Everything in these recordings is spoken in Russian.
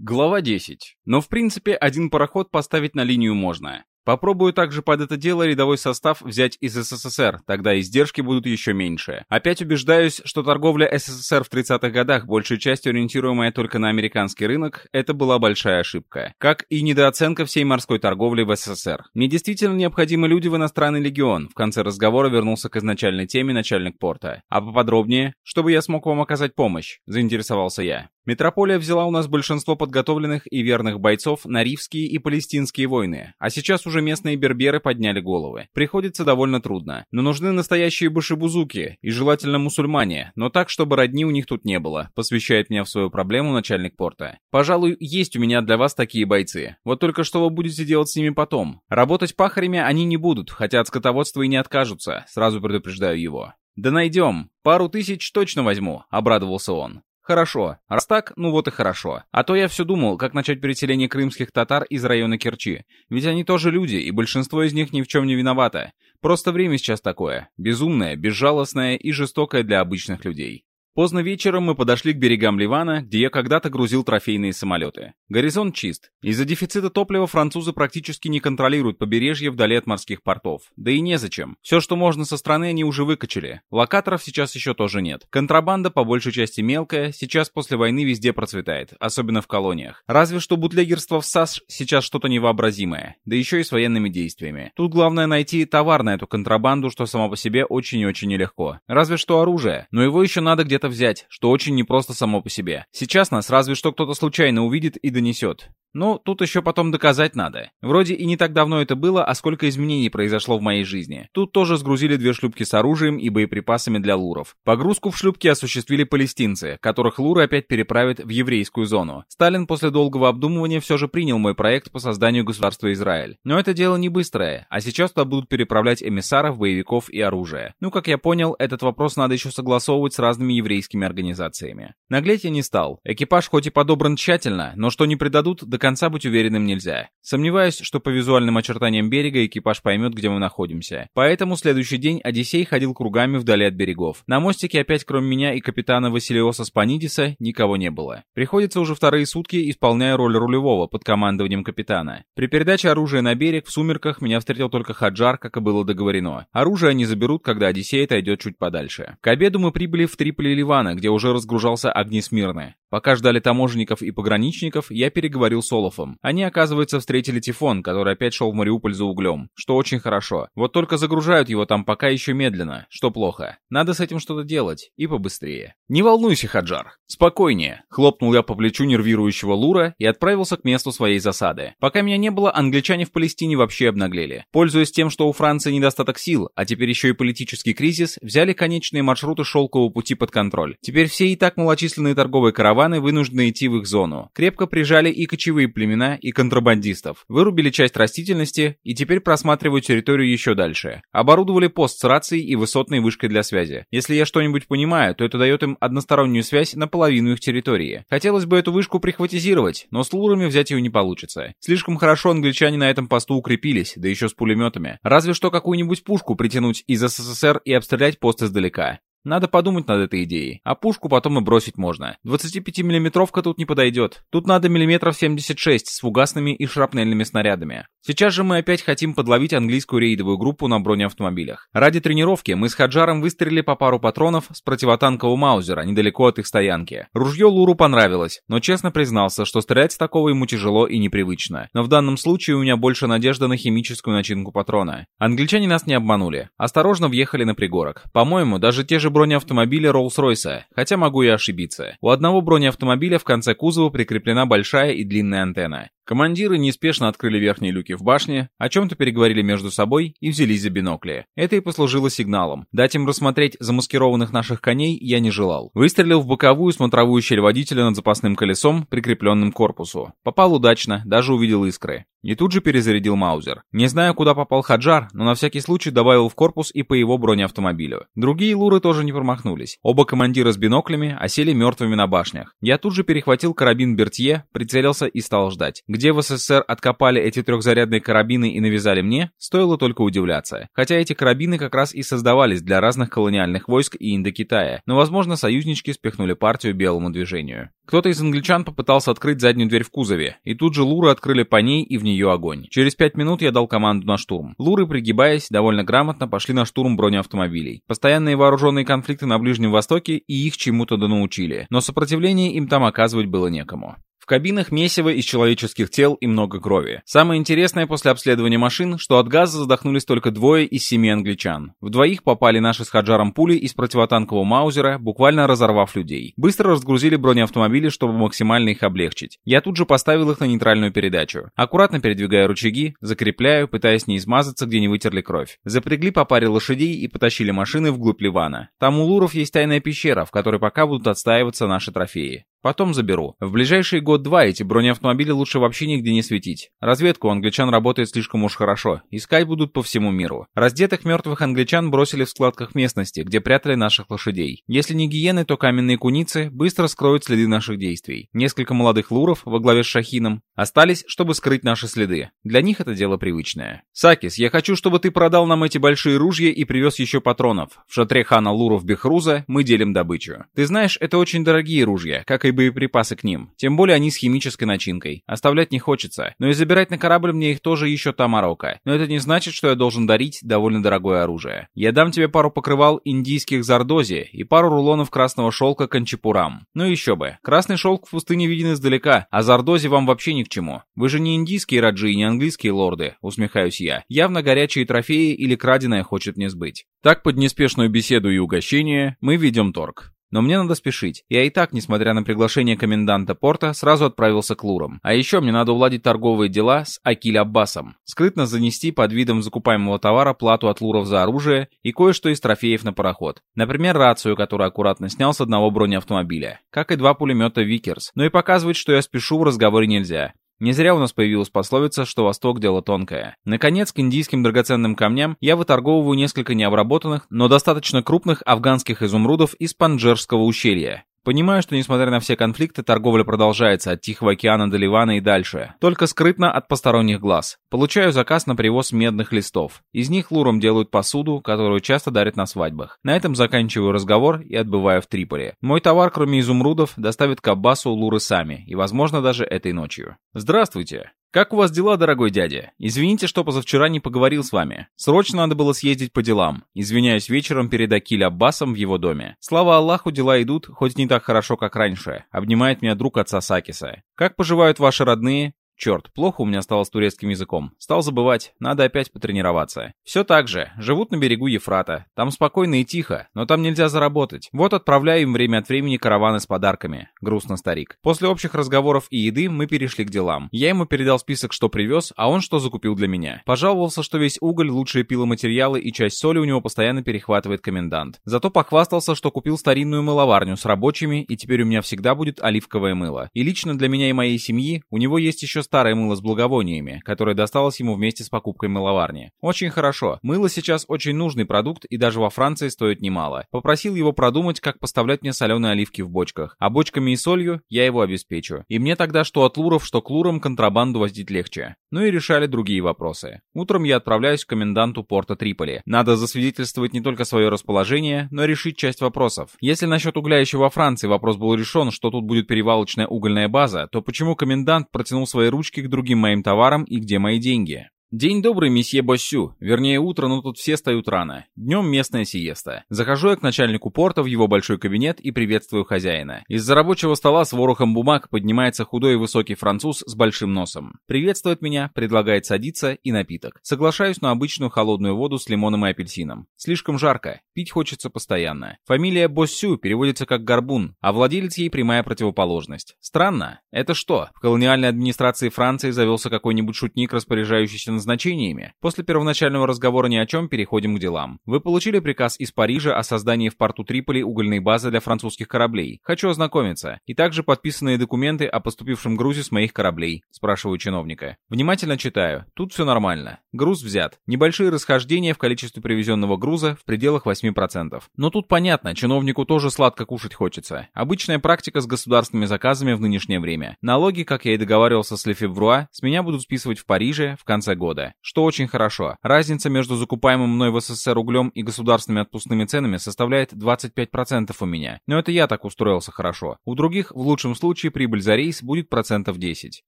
Глава 10. Но в принципе один пароход поставить на линию можно. Попробую также под это дело рядовой состав взять из СССР, тогда издержки будут еще меньше. Опять убеждаюсь, что торговля СССР в 30-х годах, большей частью ориентируемая только на американский рынок, это была большая ошибка. Как и недооценка всей морской торговли в СССР. Мне действительно необходимы люди в иностранный легион. В конце разговора вернулся к изначальной теме начальник порта. А поподробнее, чтобы я смог вам оказать помощь, заинтересовался я. Метрополия взяла у нас большинство подготовленных и верных бойцов на ривские и палестинские войны, а сейчас уже местные берберы подняли головы. Приходится довольно трудно, но нужны настоящие башибузуки и желательно мусульмане, но так, чтобы родни у них тут не было, посвящает меня в свою проблему начальник порта. Пожалуй, есть у меня для вас такие бойцы. Вот только что вы будете делать с ними потом? Работать пахарями они не будут, хотя от скотоводства и не откажутся, сразу предупреждаю его. «Да найдем. Пару тысяч точно возьму», — обрадовался он. Хорошо. Раз так, ну вот и хорошо. А то я все думал, как начать переселение крымских татар из района Керчи. Ведь они тоже люди, и большинство из них ни в чем не виновато. Просто время сейчас такое. Безумное, безжалостное и жестокое для обычных людей. Поздно вечером мы подошли к берегам Ливана, где я когда-то грузил трофейные самолеты. Горизонт чист. Из-за дефицита топлива французы практически не контролируют побережье вдали от морских портов. Да и незачем. Все, что можно со стороны, они уже выкачали. Локаторов сейчас еще тоже нет. Контрабанда по большей части мелкая, сейчас после войны везде процветает, особенно в колониях. Разве что бутлегерство в САС сейчас что-то невообразимое. Да еще и с военными действиями. Тут главное найти товар на эту контрабанду, что само по себе очень и очень нелегко. Разве что оружие. Но его еще надо где-то взять, что очень непросто само по себе. Сейчас нас разве что кто-то случайно увидит и донесет. Ну, тут еще потом доказать надо. Вроде и не так давно это было, а сколько изменений произошло в моей жизни. Тут тоже сгрузили две шлюпки с оружием и боеприпасами для луров. Погрузку в шлюпки осуществили палестинцы, которых луры опять переправят в еврейскую зону. Сталин после долгого обдумывания все же принял мой проект по созданию государства Израиль. Но это дело не быстрое, а сейчас туда будут переправлять эмиссаров, боевиков и оружие. Ну, как я понял, этот вопрос надо еще согласовывать с разными еврейскими организациями. Наглеть я не стал. Экипаж хоть и подобран тщательно, но что не предадут, до конца быть уверенным нельзя. Сомневаюсь, что по визуальным очертаниям берега экипаж поймет, где мы находимся. Поэтому следующий день Одиссей ходил кругами вдали от берегов. На мостике опять кроме меня и капитана Василиоса Спанидиса никого не было. Приходится уже вторые сутки, исполняя роль рулевого под командованием капитана. При передаче оружия на берег в сумерках меня встретил только Хаджар, как и было договорено. Оружие они заберут, когда Одиссей отойдет чуть подальше. К обеду мы прибыли в Триполи Ливана, где уже разгружался огни Смирны. Пока ждали таможенников и пограничников, я переговорил с Олафом. Они, оказывается, встретили Тифон, который опять шел в Мариуполь за углем, что очень хорошо. Вот только загружают его там пока еще медленно, что плохо. Надо с этим что-то делать, и побыстрее. «Не волнуйся, Хаджар. Спокойнее», — хлопнул я по плечу нервирующего Лура и отправился к месту своей засады. Пока меня не было, англичане в Палестине вообще обнаглели. Пользуясь тем, что у Франции недостаток сил, а теперь еще и политический кризис, взяли конечные маршруты шелкового пути под контроль. Теперь все и так малочисленные торговые караваны вынуждены идти в их зону. Крепко прижали и кочевые племена, и контрабандистов. Вырубили часть растительности и теперь просматривают территорию еще дальше. Оборудовали пост с рацией и высотной вышкой для связи. Если я что-нибудь понимаю, то это дает им одностороннюю связь на половину их территории. Хотелось бы эту вышку прихватизировать, но с лурами взять ее не получится. Слишком хорошо англичане на этом посту укрепились, да еще с пулеметами. Разве что какую-нибудь пушку притянуть из СССР и обстрелять пост издалека. Надо подумать над этой идеей. А пушку потом и бросить можно. 25-миллиметровка тут не подойдет. Тут надо миллиметров 76 с фугасными и шрапнельными снарядами. Сейчас же мы опять хотим подловить английскую рейдовую группу на бронеавтомобилях. Ради тренировки мы с Хаджаром выстрелили по пару патронов с противотанкового маузера недалеко от их стоянки. Ружье Луру понравилось, но честно признался, что стрелять с такого ему тяжело и непривычно. Но в данном случае у меня больше надежда на химическую начинку патрона. Англичане нас не обманули. Осторожно въехали на пригорок. По-моему, даже те же бронеавтомобиля Роллс-Ройса, хотя могу и ошибиться. У одного бронеавтомобиля в конце кузова прикреплена большая и длинная антенна. Командиры неспешно открыли верхние люки в башне, о чем-то переговорили между собой и взялись за бинокли. Это и послужило сигналом. Дать им рассмотреть замаскированных наших коней я не желал. Выстрелил в боковую смотровую щель водителя над запасным колесом, прикрепленным к корпусу. Попал удачно, даже увидел искры. И тут же перезарядил Маузер. Не знаю, куда попал Хаджар, но на всякий случай добавил в корпус и по его бронеавтомобилю. Другие луры тоже не промахнулись. Оба командира с биноклями осели мертвыми на башнях. Я тут же перехватил карабин Бертье, прицелился и стал ждать. Где в СССР откопали эти трехзарядные карабины и навязали мне, стоило только удивляться. Хотя эти карабины как раз и создавались для разных колониальных войск и Индокитая, но, возможно, союзнички спихнули партию белому движению. Кто-то из англичан попытался открыть заднюю дверь в кузове, и тут же луры открыли по ней и в нее огонь. Через пять минут я дал команду на штурм. Луры, пригибаясь, довольно грамотно пошли на штурм бронеавтомобилей. Постоянные вооруженные конфликты на Ближнем Востоке и их чему-то донаучили, но сопротивление им там оказывать было некому кабинах месиво из человеческих тел и много крови. Самое интересное после обследования машин, что от газа задохнулись только двое из семи англичан. В двоих попали наши с Хаджаром пули из противотанкового маузера, буквально разорвав людей. Быстро разгрузили бронеавтомобили, чтобы максимально их облегчить. Я тут же поставил их на нейтральную передачу. Аккуратно передвигая рычаги, закрепляю, пытаясь не измазаться, где не вытерли кровь. Запрягли по паре лошадей и потащили машины вглубь Ливана. Там у Луров есть тайная пещера, в которой пока будут отстаиваться наши трофеи. Потом заберу. В ближайший год-два эти бронеавтомобили лучше вообще нигде не светить. Разведка у англичан работает слишком уж хорошо. Искать будут по всему миру. Раздетых мертвых англичан бросили в складках местности, где прятали наших лошадей. Если не гиены, то каменные куницы быстро скроют следы наших действий. Несколько молодых луров во главе с Шахином остались, чтобы скрыть наши следы. Для них это дело привычное. Сакис, я хочу, чтобы ты продал нам эти большие ружья и привез еще патронов. В шатре хана Луров Бехруза мы делим добычу. Ты знаешь, это очень дорогие ружья, как и боеприпасы к ним. Тем более они с химической начинкой. Оставлять не хочется. Но и забирать на корабль мне их тоже еще та морока. Но это не значит, что я должен дарить довольно дорогое оружие. Я дам тебе пару покрывал индийских зардози и пару рулонов красного шелка канчипурам. Ну еще бы. Красный шелк в пустыне виден издалека, а зардози вам вообще ни к чему. Вы же не индийские раджи и не английские лорды, усмехаюсь я. Явно горячие трофеи или краденое хочет мне сбыть. Так под неспешную беседу и угощение мы ведем торг. Но мне надо спешить. Я и так, несмотря на приглашение коменданта порта, сразу отправился к Лурам. А еще мне надо уладить торговые дела с Акиль Аббасом. Скрытно занести под видом закупаемого товара плату от Луров за оружие и кое-что из трофеев на пароход. Например, рацию, которую аккуратно снял с одного бронеавтомобиля. Как и два пулемета Викерс. Но и показывать, что я спешу в разговоре нельзя. Не зря у нас появилась пословица, что Восток – дело тонкое. Наконец, к индийским драгоценным камням я выторговываю несколько необработанных, но достаточно крупных афганских изумрудов из Панджерского ущелья. Понимаю, что несмотря на все конфликты, торговля продолжается от Тихого океана до Ливана и дальше. Только скрытно от посторонних глаз. Получаю заказ на привоз медных листов. Из них луром делают посуду, которую часто дарят на свадьбах. На этом заканчиваю разговор и отбываю в Триполи. Мой товар, кроме изумрудов, доставят к Аббасу луры сами, и возможно даже этой ночью. Здравствуйте! «Как у вас дела, дорогой дядя? Извините, что позавчера не поговорил с вами. Срочно надо было съездить по делам. Извиняюсь вечером перед Акиль Аббасом в его доме. Слава Аллаху, дела идут, хоть не так хорошо, как раньше. Обнимает меня друг отца Сакиса. Как поживают ваши родные? Черт, плохо у меня стало с турецким языком. Стал забывать, надо опять потренироваться. Все так же, живут на берегу Ефрата. Там спокойно и тихо, но там нельзя заработать. Вот отправляю им время от времени караваны с подарками. Грустно старик. После общих разговоров и еды мы перешли к делам. Я ему передал список, что привез, а он что закупил для меня. Пожаловался, что весь уголь, лучшие пиломатериалы и часть соли у него постоянно перехватывает комендант. Зато похвастался, что купил старинную мыловарню с рабочими, и теперь у меня всегда будет оливковое мыло. И лично для меня и моей семьи у него есть еще старое мыло с благовониями, которое досталось ему вместе с покупкой мыловарни. Очень хорошо. Мыло сейчас очень нужный продукт и даже во Франции стоит немало. Попросил его продумать, как поставлять мне соленые оливки в бочках. А бочками и солью я его обеспечу. И мне тогда что от луров, что к лурам контрабанду возить легче. Ну и решали другие вопросы. Утром я отправляюсь к коменданту порта Триполи. Надо засвидетельствовать не только свое расположение, но и решить часть вопросов. Если насчет угля еще во Франции вопрос был решен, что тут будет перевалочная угольная база, то почему комендант протянул свои ручки к другим моим товарам и где мои деньги? День добрый, месье Боссю. Вернее, утро, но тут все встают рано. Днем местная сиеста. Захожу я к начальнику порта в его большой кабинет и приветствую хозяина. Из-за рабочего стола с ворохом бумаг поднимается худой и высокий француз с большим носом. Приветствует меня, предлагает садиться и напиток. Соглашаюсь на обычную холодную воду с лимоном и апельсином. Слишком жарко, пить хочется постоянно. Фамилия Боссю переводится как Горбун, а владелец ей прямая противоположность. Странно. Это что, в колониальной администрации Франции завелся какой-нибудь шутник, распоряжающийся назначениями. После первоначального разговора ни о чем переходим к делам. Вы получили приказ из Парижа о создании в порту Триполи угольной базы для французских кораблей. Хочу ознакомиться. И также подписанные документы о поступившем грузе с моих кораблей. Спрашиваю чиновника. Внимательно читаю. Тут все нормально. Груз взят. Небольшие расхождения в количестве привезенного груза в пределах 8%. Но тут понятно, чиновнику тоже сладко кушать хочется. Обычная практика с государственными заказами в нынешнее время. Налоги, как я и договаривался с Лефевруа, с меня будут списывать в Париже в конце года года, что очень хорошо. Разница между закупаемым мной в СССР углем и государственными отпускными ценами составляет 25% у меня. Но это я так устроился хорошо. У других, в лучшем случае, прибыль за рейс будет процентов 10.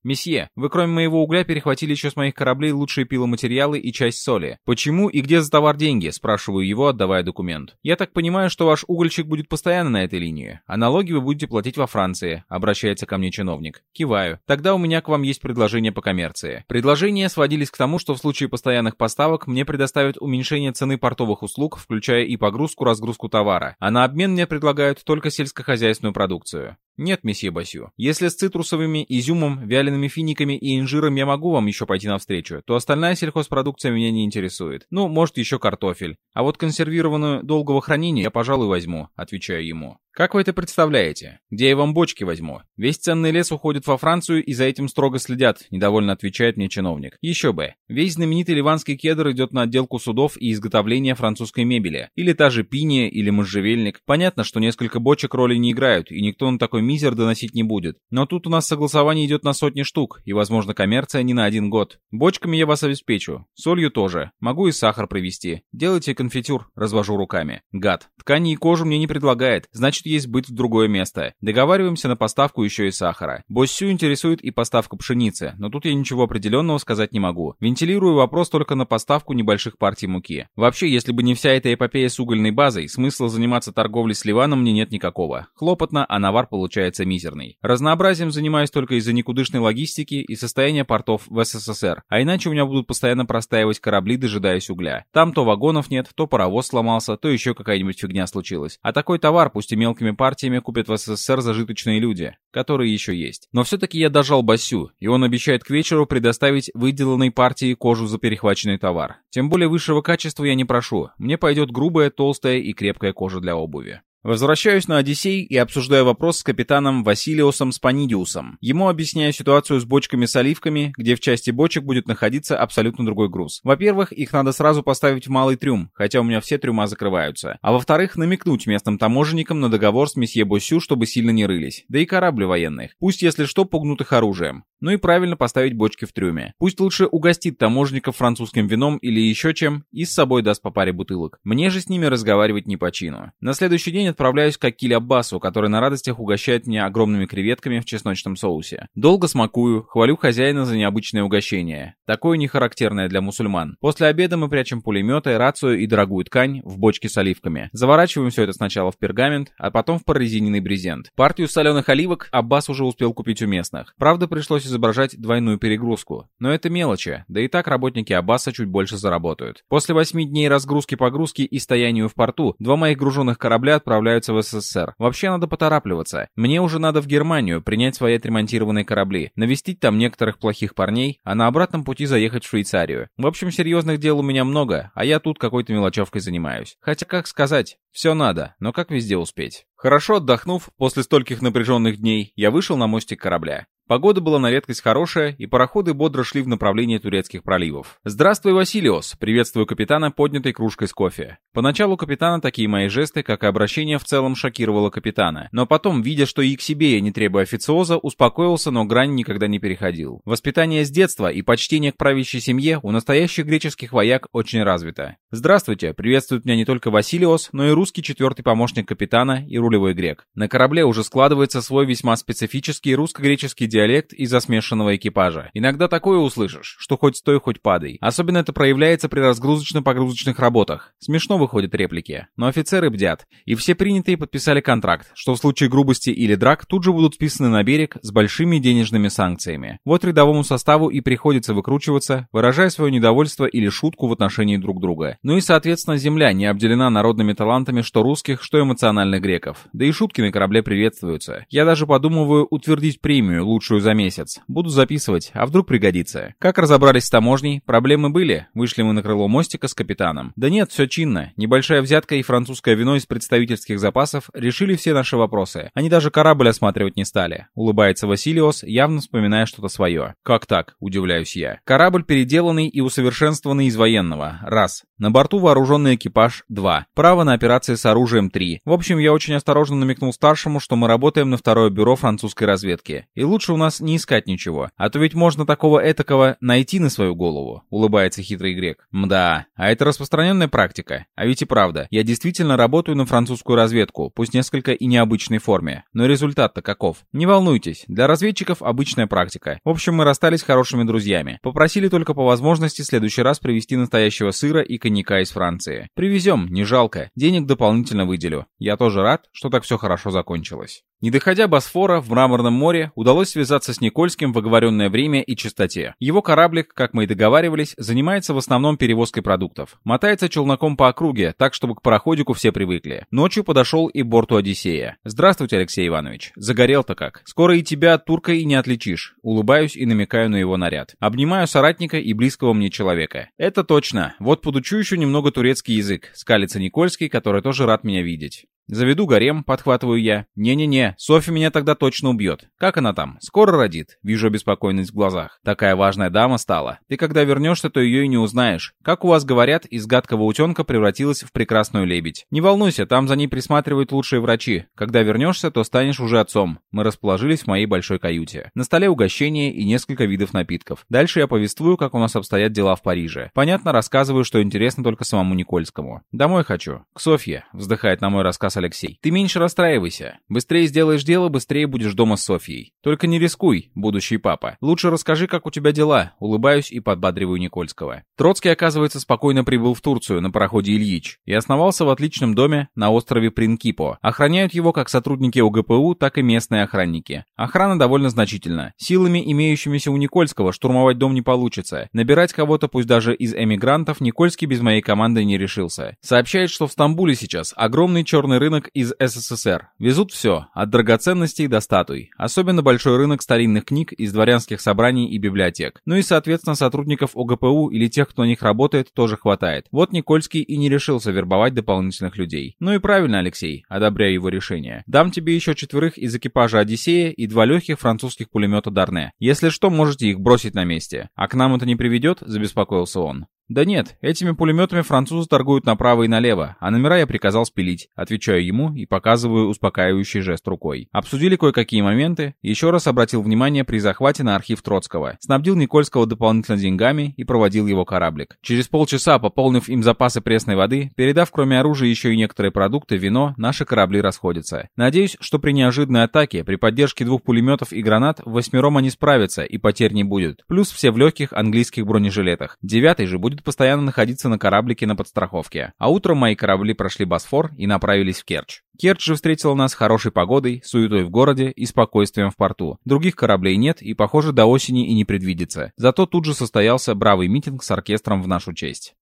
Месье, вы кроме моего угля перехватили еще с моих кораблей лучшие пиломатериалы и часть соли. Почему и где за товар деньги? Спрашиваю его, отдавая документ. Я так понимаю, что ваш угольщик будет постоянно на этой линии, а налоги вы будете платить во Франции, обращается ко мне чиновник. Киваю. Тогда у меня к вам есть предложение по коммерции. Предложения сводились к тому, что в случае постоянных поставок мне предоставят уменьшение цены портовых услуг, включая и погрузку-разгрузку товара, а на обмен мне предлагают только сельскохозяйственную продукцию. «Нет, месье Басю. Если с цитрусовыми, изюмом, вялеными финиками и инжиром я могу вам еще пойти навстречу, то остальная сельхозпродукция меня не интересует. Ну, может, еще картофель. А вот консервированную долгого хранения я, пожалуй, возьму», — отвечаю ему. Как вы это представляете? Где я вам бочки возьму? Весь ценный лес уходит во Францию и за этим строго следят, недовольно отвечает мне чиновник. Еще бы. Весь знаменитый ливанский кедр идет на отделку судов и изготовление французской мебели. Или та же пиния, или можжевельник. Понятно, что несколько бочек роли не играют, и никто на такой мизер доносить не будет. Но тут у нас согласование идет на сотни штук, и, возможно, коммерция не на один год. Бочками я вас обеспечу. Солью тоже. Могу и сахар привезти. Делайте конфитюр, развожу руками. Гад. Ткани и кожу мне не предлагает. Значит, есть быть в другое место. Договариваемся на поставку еще и сахара. Боссю интересует и поставка пшеницы, но тут я ничего определенного сказать не могу. Вентилирую вопрос только на поставку небольших партий муки. Вообще, если бы не вся эта эпопея с угольной базой, смысла заниматься торговлей с Ливаном мне нет никакого. Хлопотно, а навар получается мизерный. Разнообразием занимаюсь только из-за никудышной логистики и состояния портов в СССР, а иначе у меня будут постоянно простаивать корабли, дожидаясь угля. Там то вагонов нет, то паровоз сломался, то еще какая-нибудь фигня случилась. А такой товар, пусть имел мелкими партиями купят в СССР зажиточные люди, которые еще есть. Но все-таки я дожал Басю, и он обещает к вечеру предоставить выделанной партии кожу за перехваченный товар. Тем более высшего качества я не прошу, мне пойдет грубая, толстая и крепкая кожа для обуви. Возвращаюсь на Одиссей и обсуждаю вопрос с капитаном Василиосом Спанидиусом. Ему объясняю ситуацию с бочками с оливками, где в части бочек будет находиться абсолютно другой груз. Во-первых, их надо сразу поставить в малый трюм, хотя у меня все трюма закрываются. А во-вторых, намекнуть местным таможенникам на договор с месье Босю, чтобы сильно не рылись. Да и корабли военных. Пусть, если что, пугнут их оружием. Ну и правильно поставить бочки в трюме. Пусть лучше угостит таможенников французским вином или еще чем, и с собой даст по паре бутылок. Мне же с ними разговаривать не по чину. На следующий день отправляюсь к Акиле Аббасу, который на радостях угощает меня огромными креветками в чесночном соусе. Долго смакую, хвалю хозяина за необычное угощение. Такое не характерное для мусульман. После обеда мы прячем пулеметы, рацию и дорогую ткань в бочки с оливками. Заворачиваем все это сначала в пергамент, а потом в прорезиненный брезент. Партию соленых оливок Аббас уже успел купить у местных. Правда, пришлось изображать двойную перегрузку. Но это мелочи, да и так работники Аббаса чуть больше заработают. После восьми дней разгрузки-погрузки и стоянию в порту, два моих груженных корабля отправляются в СССР. Вообще надо поторапливаться. Мне уже надо в Германию принять свои отремонтированные корабли, навестить там некоторых плохих парней, а на обратном пути заехать в Швейцарию. В общем, серьезных дел у меня много, а я тут какой-то мелочевкой занимаюсь. Хотя, как сказать, все надо, но как везде успеть? Хорошо отдохнув, после стольких напряженных дней, я вышел на мостик корабля. Погода была на редкость хорошая, и пароходы бодро шли в направлении турецких проливов. «Здравствуй, Василиос!» — приветствую капитана поднятой кружкой с кофе. Поначалу капитана такие мои жесты, как и обращение в целом, шокировало капитана. Но потом, видя, что и к себе я не требую официоза, успокоился, но грань никогда не переходил. Воспитание с детства и почтение к правящей семье у настоящих греческих вояк очень развито. «Здравствуйте!» — приветствует меня не только Василиос, но и русский четвертый помощник капитана и рулевой грек. На корабле уже складывается свой весьма специфический русско-греческий диалект из-за смешанного экипажа. Иногда такое услышишь, что хоть стой, хоть падай. Особенно это проявляется при разгрузочно-погрузочных работах. Смешно выходят реплики. Но офицеры бдят. И все принятые подписали контракт, что в случае грубости или драк тут же будут списаны на берег с большими денежными санкциями. Вот рядовому составу и приходится выкручиваться, выражая свое недовольство или шутку в отношении друг друга. Ну и, соответственно, земля не обделена народными талантами что русских, что эмоциональных греков. Да и шутки на корабле приветствуются. Я даже подумываю утвердить премию лучшую за месяц. Буду записывать, а вдруг пригодится. Как разобрались с таможней? Проблемы были? Вышли мы на крыло мостика с капитаном. Да нет, все чинно. Небольшая взятка и французское вино из представительских запасов решили все наши вопросы. Они даже корабль осматривать не стали. Улыбается Василиос, явно вспоминая что-то свое. Как так? Удивляюсь я. Корабль переделанный и усовершенствованный из военного. Раз. На борту вооруженный экипаж. Два. Право на операции с оружием. Три. В общем, я очень осторожно осторожно намекнул старшему, что мы работаем на второе бюро французской разведки. И лучше у нас не искать ничего. А то ведь можно такого этакого найти на свою голову, улыбается хитрый грек. Мда, а это распространенная практика. А ведь и правда, я действительно работаю на французскую разведку, пусть несколько и необычной форме. Но результат-то каков? Не волнуйтесь, для разведчиков обычная практика. В общем, мы расстались хорошими друзьями. Попросили только по возможности в следующий раз привезти настоящего сыра и коньяка из Франции. Привезем, не жалко. Денег дополнительно выделю. Я тоже рад, что так все хорошо закончилось. Не доходя Босфора в Мраморном море, удалось связаться с Никольским в оговоренное время и частоте. Его кораблик, как мы и договаривались, занимается в основном перевозкой продуктов. Мотается челноком по округе, так чтобы к пароходику все привыкли. Ночью подошел и борту Одиссея. «Здравствуйте, Алексей Иванович. Загорел-то как. Скоро и тебя турка и не отличишь». Улыбаюсь и намекаю на его наряд. Обнимаю соратника и близкого мне человека. «Это точно. Вот подучу еще немного турецкий язык», — скалится Никольский, который тоже рад меня видеть. Заведу гарем, подхватываю я. Не-не-не, Софья меня тогда точно убьет. Как она там? Скоро родит? Вижу обеспокоенность в глазах. Такая важная дама стала. Ты когда вернешься, то ее и не узнаешь. Как у вас говорят, из гадкого утенка превратилась в прекрасную лебедь. Не волнуйся, там за ней присматривают лучшие врачи. Когда вернешься, то станешь уже отцом. Мы расположились в моей большой каюте. На столе угощение и несколько видов напитков. Дальше я повествую, как у нас обстоят дела в Париже. Понятно, рассказываю, что интересно только самому Никольскому. Домой хочу. К Софье, вздыхает на мой рассказ Алексей. «Ты меньше расстраивайся. Быстрее сделаешь дело, быстрее будешь дома с Софьей. Только не рискуй, будущий папа. Лучше расскажи, как у тебя дела». Улыбаюсь и подбадриваю Никольского. Троцкий, оказывается, спокойно прибыл в Турцию на пароходе «Ильич» и основался в отличном доме на острове Принкипо. Охраняют его как сотрудники ОГПУ, так и местные охранники. Охрана довольно значительна. Силами, имеющимися у Никольского, штурмовать дом не получится. Набирать кого-то, пусть даже из эмигрантов, Никольский без моей команды не решился. Сообщает, что в Стамбуле сейчас огромный черный рынок из СССР. Везут все, от драгоценностей до статуй. Особенно большой рынок старинных книг из дворянских собраний и библиотек. Ну и, соответственно, сотрудников ОГПУ или тех, кто на них работает, тоже хватает. Вот Никольский и не решился вербовать дополнительных людей. Ну и правильно, Алексей, одобряю его решение. Дам тебе еще четверых из экипажа Одиссея и два легких французских пулемета Дарне. Если что, можете их бросить на месте. А к нам это не приведет, забеспокоился он. «Да нет, этими пулеметами французы торгуют направо и налево, а номера я приказал спилить», отвечаю ему и показываю успокаивающий жест рукой. Обсудили кое-какие моменты, еще раз обратил внимание при захвате на архив Троцкого, снабдил Никольского дополнительно деньгами и проводил его кораблик. Через полчаса, пополнив им запасы пресной воды, передав кроме оружия еще и некоторые продукты, вино, наши корабли расходятся. Надеюсь, что при неожиданной атаке, при поддержке двух пулеметов и гранат, восьмером они справятся и потерь не будет. Плюс все в легких английских бронежилетах. Девятый же будет будет постоянно находиться на кораблике на подстраховке. А утром мои корабли прошли Босфор и направились в Керчь. Керчь же встретила нас хорошей погодой, суетой в городе и спокойствием в порту. Других кораблей нет и, похоже, до осени и не предвидится. Зато тут же состоялся бравый митинг с оркестром в нашу честь.